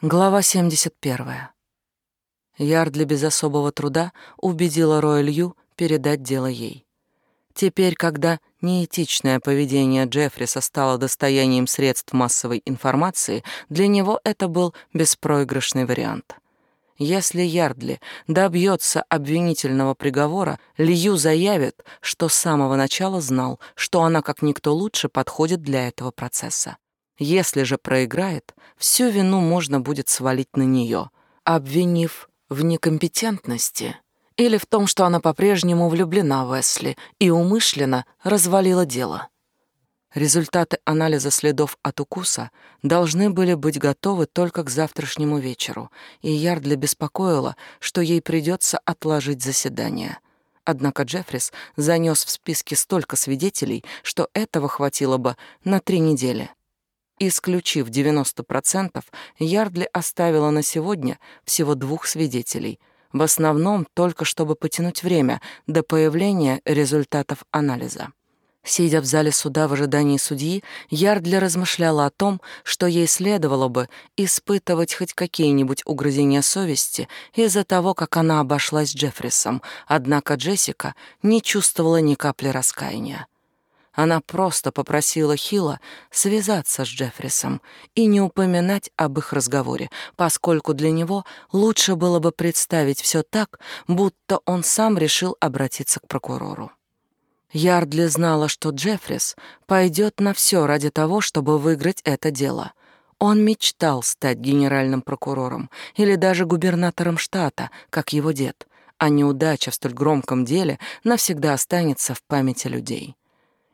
Глава 71. Ярдли без особого труда убедила Роя Лью передать дело ей. Теперь, когда неэтичное поведение Джеффриса стало достоянием средств массовой информации, для него это был беспроигрышный вариант. Если Ярдли добьется обвинительного приговора, Лью заявит, что с самого начала знал, что она как никто лучше подходит для этого процесса. Если же проиграет, всю вину можно будет свалить на нее, обвинив в некомпетентности или в том, что она по-прежнему влюблена в Эсли и умышленно развалила дело. Результаты анализа следов от укуса должны были быть готовы только к завтрашнему вечеру, и Ярдли беспокоила, что ей придется отложить заседание. Однако Джеффрис занес в списке столько свидетелей, что этого хватило бы на три недели. Исключив 90%, Ярдли оставила на сегодня всего двух свидетелей, в основном только чтобы потянуть время до появления результатов анализа. Сидя в зале суда в ожидании судьи, Ярдли размышляла о том, что ей следовало бы испытывать хоть какие-нибудь угрызения совести из-за того, как она обошлась с Джеффрисом, однако Джессика не чувствовала ни капли раскаяния. Она просто попросила Хила связаться с Джеффрисом и не упоминать об их разговоре, поскольку для него лучше было бы представить все так, будто он сам решил обратиться к прокурору. Ярдли знала, что Джеффрис пойдет на все ради того, чтобы выиграть это дело. Он мечтал стать генеральным прокурором или даже губернатором штата, как его дед, а неудача в столь громком деле навсегда останется в памяти людей.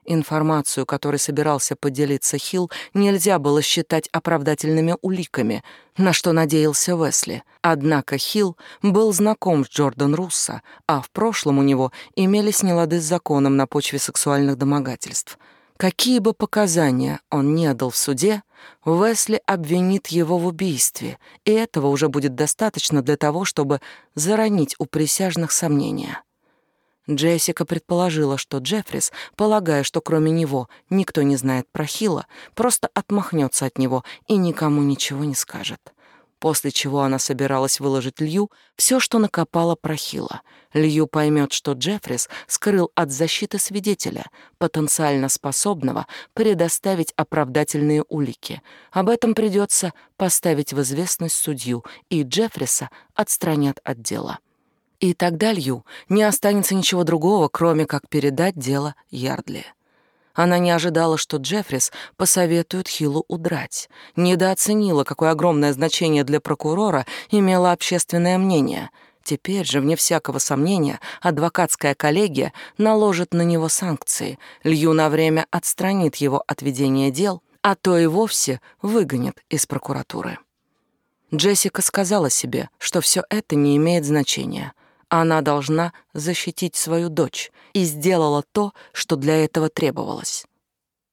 Информацию, которой собирался поделиться Хилл, нельзя было считать оправдательными уликами, на что надеялся Весли. Однако Хилл был знаком с Джордан Руссо, а в прошлом у него имелись нелады с законом на почве сексуальных домогательств. Какие бы показания он не дал в суде, Весли обвинит его в убийстве, и этого уже будет достаточно для того, чтобы заронить у присяжных сомнения. Джессика предположила, что Джеффрис, полагая, что кроме него никто не знает про Хила, просто отмахнется от него и никому ничего не скажет. После чего она собиралась выложить Лью все, что накопала про Хила. Лью поймет, что Джеффрис скрыл от защиты свидетеля, потенциально способного предоставить оправдательные улики. Об этом придется поставить в известность судью, и Джеффриса отстранят от дела. И тогда Лью не останется ничего другого, кроме как передать дело Ярдли. Она не ожидала, что Джеффрис посоветует Хиллу удрать. Недооценила, какое огромное значение для прокурора имело общественное мнение. Теперь же, вне всякого сомнения, адвокатская коллегия наложит на него санкции. Лью на время отстранит его от ведения дел, а то и вовсе выгонит из прокуратуры. Джессика сказала себе, что все это не имеет значения — она должна защитить свою дочь и сделала то, что для этого требовалось.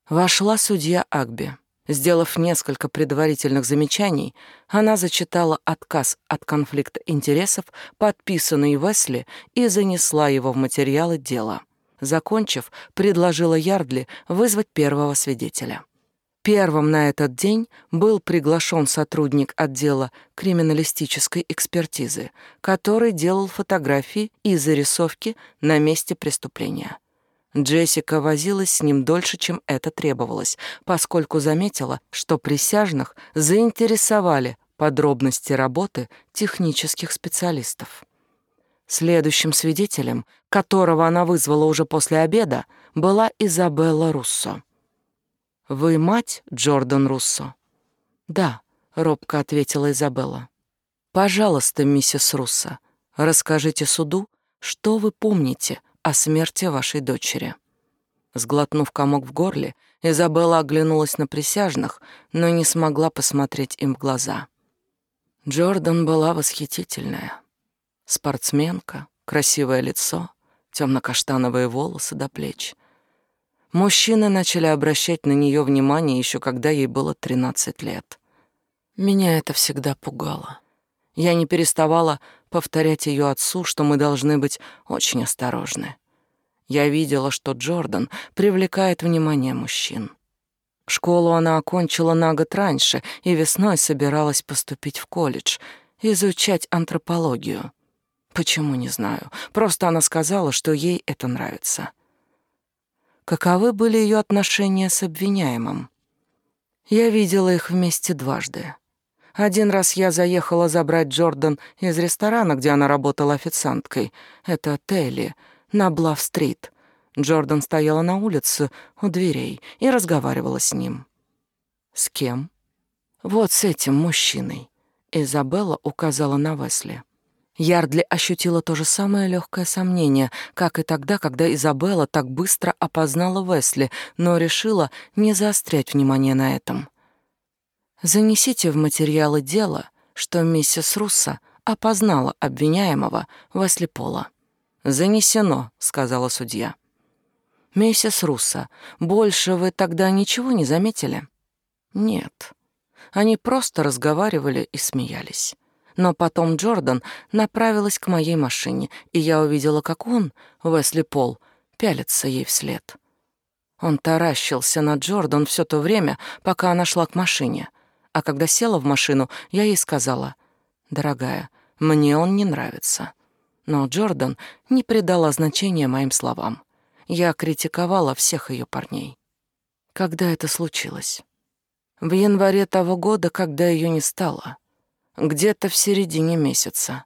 Вошла судья Агби. Сделав несколько предварительных замечаний, она зачитала отказ от конфликта интересов, подписанный Весли, и занесла его в материалы дела. Закончив, предложила Ярдли вызвать первого свидетеля. Первым на этот день был приглашен сотрудник отдела криминалистической экспертизы, который делал фотографии и зарисовки на месте преступления. Джессика возилась с ним дольше, чем это требовалось, поскольку заметила, что присяжных заинтересовали подробности работы технических специалистов. Следующим свидетелем, которого она вызвала уже после обеда, была Изабелла Руссо. «Вы мать Джордан Руссо?» «Да», — робко ответила Изабелла. «Пожалуйста, миссис Руссо, расскажите суду, что вы помните о смерти вашей дочери». Сглотнув комок в горле, Изабелла оглянулась на присяжных, но не смогла посмотреть им в глаза. Джордан была восхитительная. Спортсменка, красивое лицо, темно-каштановые волосы до плеч, Мужчины начали обращать на нее внимание еще когда ей было 13 лет. Меня это всегда пугало. Я не переставала повторять ее отцу, что мы должны быть очень осторожны. Я видела, что Джордан привлекает внимание мужчин. Школу она окончила на год раньше и весной собиралась поступить в колледж, изучать антропологию. Почему, не знаю. Просто она сказала, что ей это нравится. Каковы были ее отношения с обвиняемым? Я видела их вместе дважды. Один раз я заехала забрать Джордан из ресторана, где она работала официанткой. Это Телли, на Блав-стрит. Джордан стояла на улице у дверей и разговаривала с ним. «С кем?» «Вот с этим мужчиной», — Изабелла указала на Весли. Ярдли ощутила то же самое легкое сомнение, как и тогда, когда Изабелла так быстро опознала Весли, но решила не заострять внимание на этом. Занесите в материалы дела, что миссис Руссо опознала обвиняемого Весли Пола. «Занесено», — сказала судья. «Миссис Руссо, больше вы тогда ничего не заметили?» «Нет». Они просто разговаривали и смеялись. Но потом Джордан направилась к моей машине, и я увидела, как он, Весли Пол, пялится ей вслед. Он таращился на Джордан все то время, пока она шла к машине — а когда села в машину, я ей сказала, «Дорогая, мне он не нравится». Но Джордан не придала значения моим словам. Я критиковала всех ее парней. Когда это случилось? В январе того года, когда ее не стало. Где-то в середине месяца.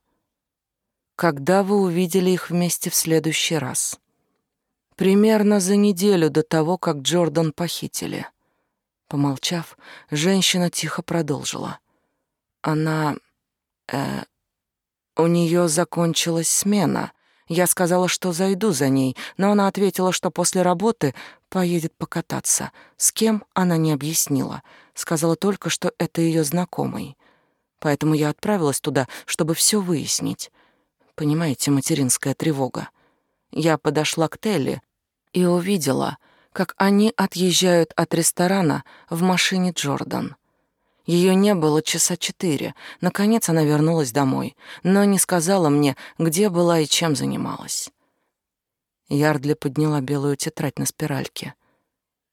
Когда вы увидели их вместе в следующий раз? Примерно за неделю до того, как Джордан похитили. Помолчав, женщина тихо продолжила. Она... Э, у нее закончилась смена. Я сказала, что зайду за ней, но она ответила, что после работы поедет покататься. С кем она не объяснила. Сказала только, что это ее знакомый. Поэтому я отправилась туда, чтобы все выяснить. Понимаете, материнская тревога. Я подошла к Телли и увидела, как они отъезжают от ресторана в машине Джордан. Ее не было часа четыре. Наконец она вернулась домой, но не сказала мне, где была и чем занималась. Ярдли подняла белую тетрадь на спиральке.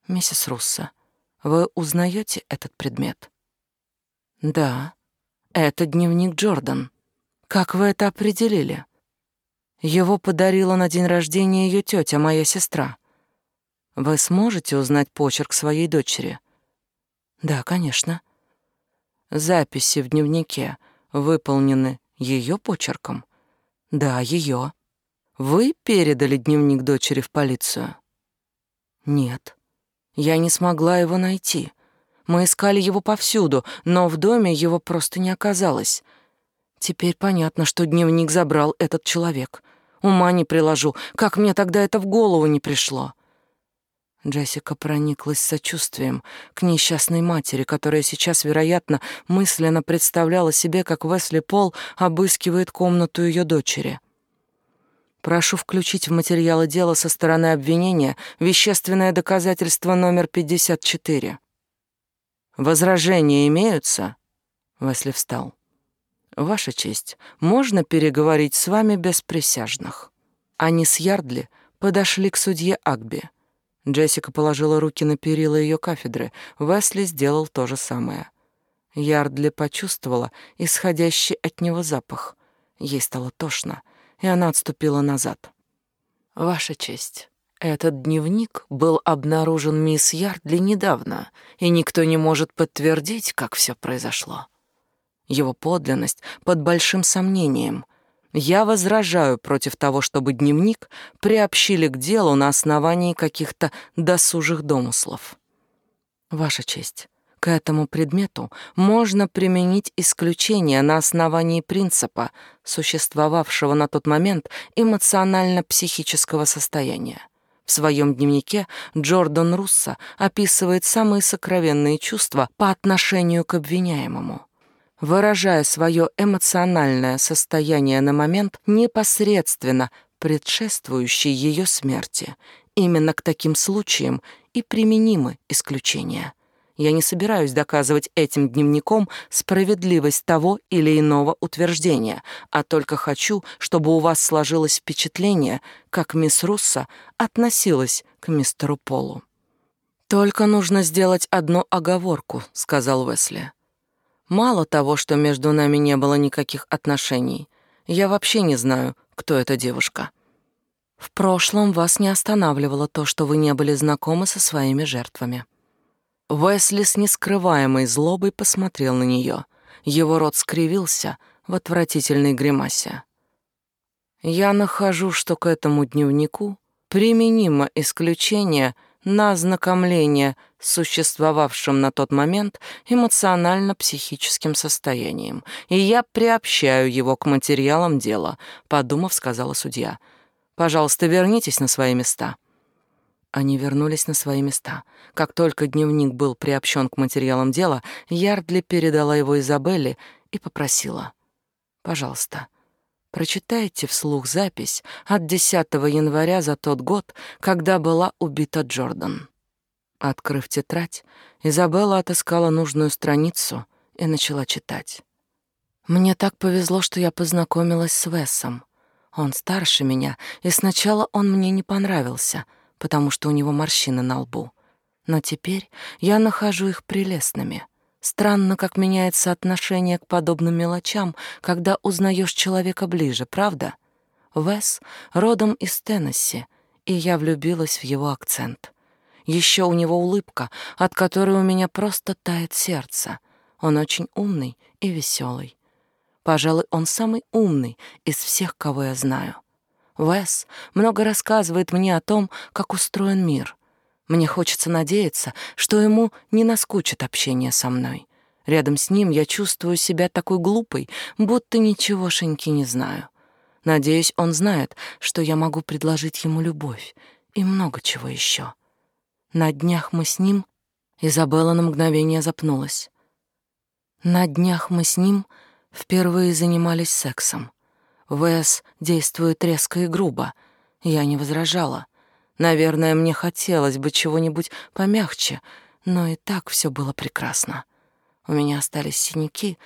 «Миссис Руссо, вы узнаете этот предмет?» «Да, это дневник Джордан. Как вы это определили?» «Его подарила на день рождения ее тетя, моя сестра. Вы сможете узнать почерк своей дочери? Да, конечно. Записи в дневнике выполнены ее почерком? Да, ее. Вы передали дневник дочери в полицию? Нет. Я не смогла его найти. Мы искали его повсюду, но в доме его просто не оказалось. Теперь понятно, что дневник забрал этот человек. Ума не приложу, как мне тогда это в голову не пришло. Джессика прониклась сочувствием к несчастной матери, которая сейчас, вероятно, мысленно представляла себе, как Весли Пол обыскивает комнату ее дочери. Прошу включить в материалы дела со стороны обвинения вещественное доказательство номер 54. Возражения имеются? Весли встал. Ваша честь, можно переговорить с вами без присяжных? Они с Ярдли подошли к судье Агби. Джессика положила руки на перила ее кафедры. Весли сделал то же самое. Ярдли почувствовала исходящий от него запах. Ей стало тошно, и она отступила назад. «Ваша честь, этот дневник был обнаружен мисс Ярдли недавно, и никто не может подтвердить, как все произошло. Его подлинность под большим сомнением, я возражаю против того, чтобы дневник приобщили к делу на основании каких-то досужих домыслов. Ваша честь, к этому предмету можно применить исключение на основании принципа, существовавшего на тот момент эмоционально-психического состояния. В своем дневнике Джордан Руссо описывает самые сокровенные чувства по отношению к обвиняемому выражая свое эмоциональное состояние на момент, непосредственно предшествующий ее смерти. Именно к таким случаям и применимы исключения. Я не собираюсь доказывать этим дневником справедливость того или иного утверждения, а только хочу, чтобы у вас сложилось впечатление, как мисс Руссо относилась к мистеру Полу. «Только нужно сделать одну оговорку», — сказал Уэсли. «Мало того, что между нами не было никаких отношений, я вообще не знаю, кто эта девушка». В прошлом вас не останавливало то, что вы не были знакомы со своими жертвами. Уэсли с нескрываемой злобой посмотрел на нее. Его рот скривился в отвратительной гримасе. Я нахожу, что к этому дневнику применимо исключение на ознакомление с существовавшим на тот момент эмоционально-психическим состоянием, и я приобщаю его к материалам дела, подумав, сказала судья — Пожалуйста, вернитесь на свои места». Они вернулись на свои места. Как только дневник был приобщен к материалам дела, Ярдли передала его Изабелле и попросила. «Пожалуйста, прочитайте вслух запись от 10 января за тот год, когда была убита Джордан». Открыв тетрадь, Изабелла отыскала нужную страницу и начала читать. «Мне так повезло, что я познакомилась с Весом. Он старше меня, и сначала он мне не понравился, потому что у него морщины на лбу. Но теперь я нахожу их прелестными. Странно, как меняется отношение к подобным мелочам, когда узнаешь человека ближе, правда? Вес родом из Теннесси, и я влюбилась в его акцент. Еще у него улыбка, от которой у меня просто тает сердце. Он очень умный и веселый. Пожалуй, он самый умный из всех, кого я знаю. Вес много рассказывает мне о том, как устроен мир. Мне хочется надеяться, что ему не наскучит общение со мной. Рядом с ним я чувствую себя такой глупой, будто ничегошеньки не знаю. Надеюсь, он знает, что я могу предложить ему любовь и много чего еще. На днях мы с ним... Изабелла на мгновение запнулась. На днях мы с ним Впервые занимались сексом. Вэс действует резко и грубо. Я не возражала. Наверное, мне хотелось бы чего-нибудь помягче, но и так все было прекрасно. У меня остались синяки,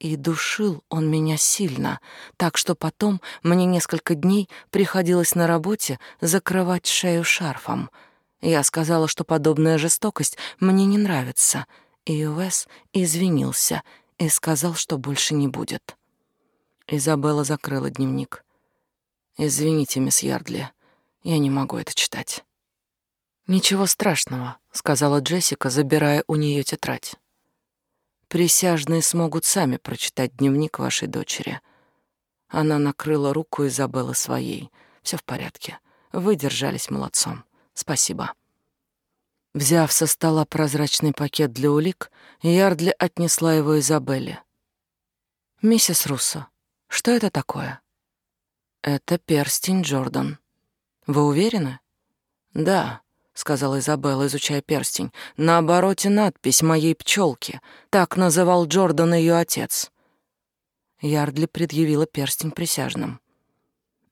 и душил он меня сильно, так что потом мне несколько дней приходилось на работе закрывать шею шарфом. Я сказала, что подобная жестокость мне не нравится, и Уэс извинился — и сказал, что больше не будет. Изабелла закрыла дневник. «Извините, мисс Ярдли, я не могу это читать». «Ничего страшного», — сказала Джессика, забирая у нее тетрадь. «Присяжные смогут сами прочитать дневник вашей дочери». Она накрыла руку Изабеллы своей. Все в порядке. Вы держались молодцом. Спасибо». Взяв со стола прозрачный пакет для улик, Ярдли отнесла его Изабелле. «Миссис Руссо, что это такое?» «Это перстень Джордан. Вы уверены?» «Да», — сказала Изабелла, изучая перстень. «На обороте надпись моей пчелки. Так называл Джордан ее отец». Ярдли предъявила перстень присяжным.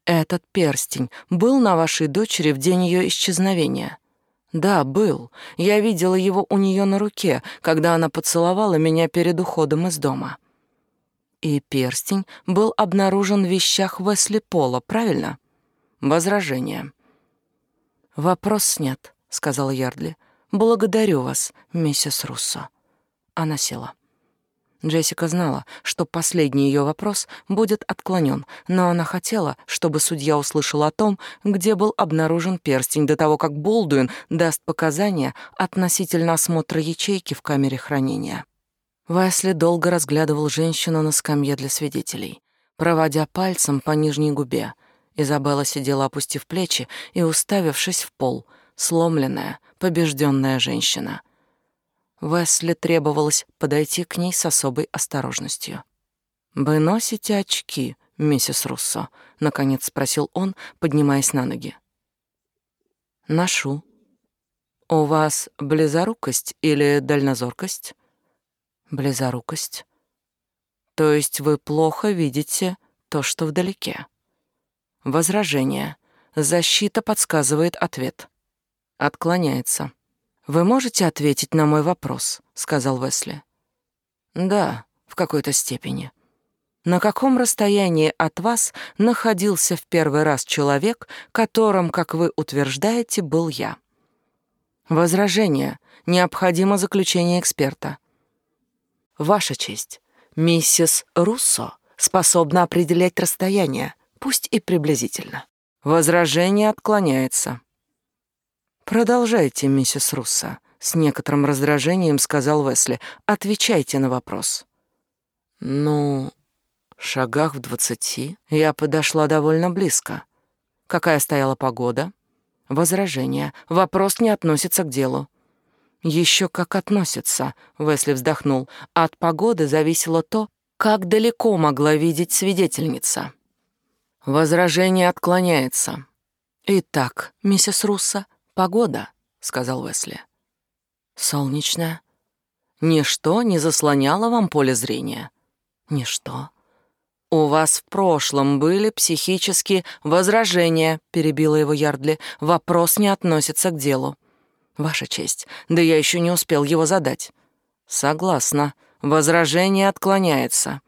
«Этот перстень был на вашей дочери в день ее исчезновения?» Да, был. Я видела его у нее на руке, когда она поцеловала меня перед уходом из дома. И перстень был обнаружен в вещах Весли Пола, правильно? Возражение. Вопрос снят, сказала Ярдли. Благодарю вас, миссис Руссо. Она села. Джессика знала, что последний ее вопрос будет отклонен, но она хотела, чтобы судья услышал о том, где был обнаружен перстень до того, как Болдуин даст показания относительно осмотра ячейки в камере хранения. Вайсли долго разглядывал женщину на скамье для свидетелей, проводя пальцем по нижней губе. Изабелла сидела, опустив плечи и уставившись в пол, сломленная, побежденная женщина — Весли требовалось подойти к ней с особой осторожностью. «Вы носите очки, миссис Руссо?» — наконец спросил он, поднимаясь на ноги. «Ношу». «У вас близорукость или дальнозоркость?» «Близорукость». «То есть вы плохо видите то, что вдалеке?» «Возражение. Защита подсказывает ответ. Отклоняется». «Вы можете ответить на мой вопрос?» — сказал Весли. «Да, в какой-то степени». «На каком расстоянии от вас находился в первый раз человек, которым, как вы утверждаете, был я?» Возражение. Необходимо заключение эксперта. Ваша честь, миссис Руссо способна определять расстояние, пусть и приблизительно. Возражение отклоняется. Продолжайте, миссис Руссо, с некоторым раздражением сказал Весли. Отвечайте на вопрос. Ну, в шагах в двадцати я подошла довольно близко. Какая стояла погода? Возражение. Вопрос не относится к делу. Еще как относится, Весли вздохнул. От погоды зависело то, как далеко могла видеть свидетельница. Возражение отклоняется. Итак, миссис Русса, погода, сказал Весли. Солнечная. Ничто не заслоняло вам поле зрения. Ничто. «У вас в прошлом были психические возражения», — перебила его Ярдли. «Вопрос не относится к делу». «Ваша честь, да я еще не успел его задать». «Согласна. Возражение отклоняется».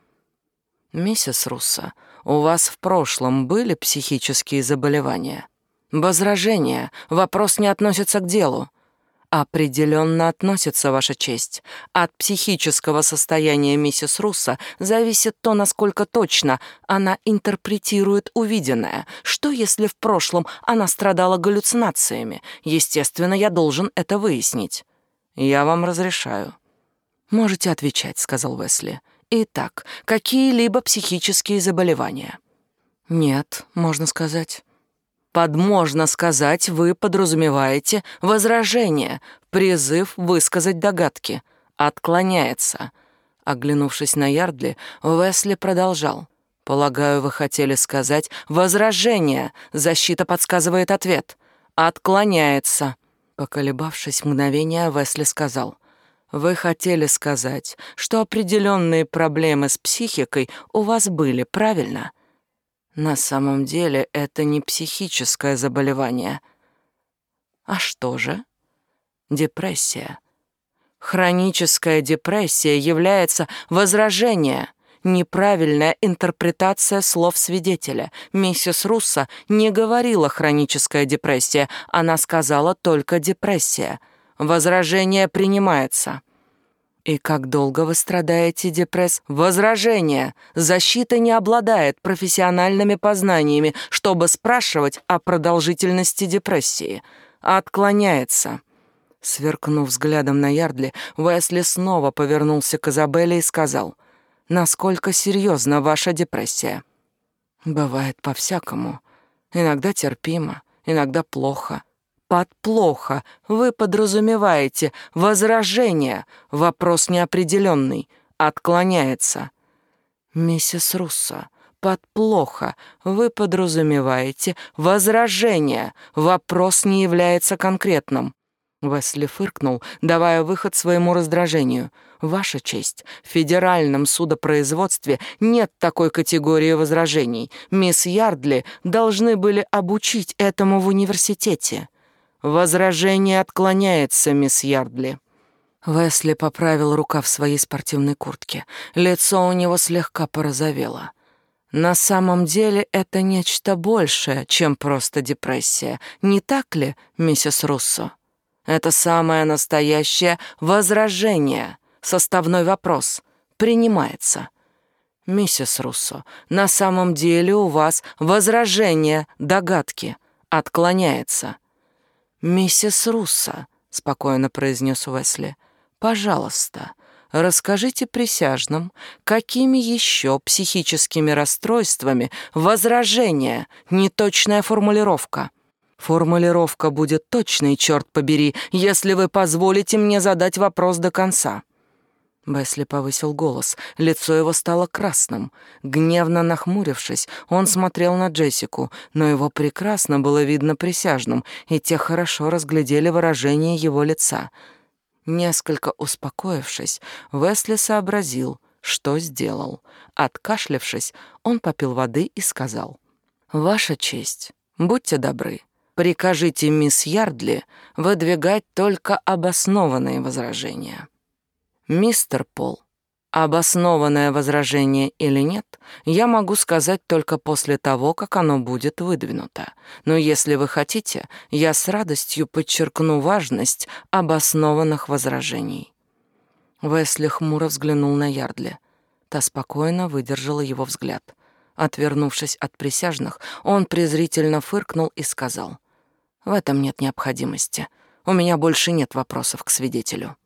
«Миссис Руссо, у вас в прошлом были психические заболевания?» «Возражение. Вопрос не относится к делу». Определенно относится, Ваша честь. От психического состояния миссис Русса зависит то, насколько точно она интерпретирует увиденное. Что, если в прошлом она страдала галлюцинациями? Естественно, я должен это выяснить. Я вам разрешаю. Можете отвечать, сказал Весли. Итак, какие-либо психические заболевания? Нет, можно сказать. Под «можно сказать» вы подразумеваете возражение, призыв высказать догадки. Отклоняется. Оглянувшись на Ярдли, Уэсли продолжал. «Полагаю, вы хотели сказать возражение. Защита подсказывает ответ. Отклоняется». Поколебавшись мгновение, Весли сказал. «Вы хотели сказать, что определенные проблемы с психикой у вас были, правильно?» На самом деле это не психическое заболевание. А что же? Депрессия. Хроническая депрессия является возражение, неправильная интерпретация слов свидетеля. Миссис Русса не говорила хроническая депрессия, она сказала только депрессия. Возражение принимается. И как долго вы страдаете, депресс? Возражение. Защита не обладает профессиональными познаниями, чтобы спрашивать о продолжительности депрессии. Отклоняется. Сверкнув взглядом на Ярдли, Уэсли снова повернулся к Изабелле и сказал, «Насколько серьезна ваша депрессия?» «Бывает по-всякому. Иногда терпимо, иногда плохо под плохо вы подразумеваете возражение, вопрос неопределенный, отклоняется. Миссис Руссо, под плохо вы подразумеваете возражение, вопрос не является конкретным. Весли фыркнул, давая выход своему раздражению. «Ваша честь, в федеральном судопроизводстве нет такой категории возражений. Мисс Ярдли должны были обучить этому в университете». «Возражение отклоняется, мисс Ярдли». Весли поправил рукав своей спортивной куртки. Лицо у него слегка порозовело. На самом деле это нечто большее, чем просто депрессия. Не так ли, миссис Руссо? Это самое настоящее возражение. Составной вопрос. Принимается. Миссис Руссо, на самом деле у вас возражение, догадки. Отклоняется. «Миссис Руссо», — спокойно произнес Уэсли, — «пожалуйста, расскажите присяжным, какими еще психическими расстройствами возражение, неточная формулировка». Формулировка будет точной, черт побери, если вы позволите мне задать вопрос до конца. Бесли повысил голос, лицо его стало красным. Гневно нахмурившись, он смотрел на Джессику, но его прекрасно было видно присяжным, и те хорошо разглядели выражение его лица. Несколько успокоившись, Весли сообразил, что сделал. Откашлявшись, он попил воды и сказал, «Ваша честь, будьте добры, прикажите мисс Ярдли выдвигать только обоснованные возражения». «Мистер Пол, Обоснованное возражение или нет, я могу сказать только после того, как оно будет выдвинуто. Но если вы хотите, я с радостью подчеркну важность обоснованных возражений. Весли хмуро взглянул на Ярдли. Та спокойно выдержала его взгляд. Отвернувшись от присяжных, он презрительно фыркнул и сказал, «В этом нет необходимости. У меня больше нет вопросов к свидетелю».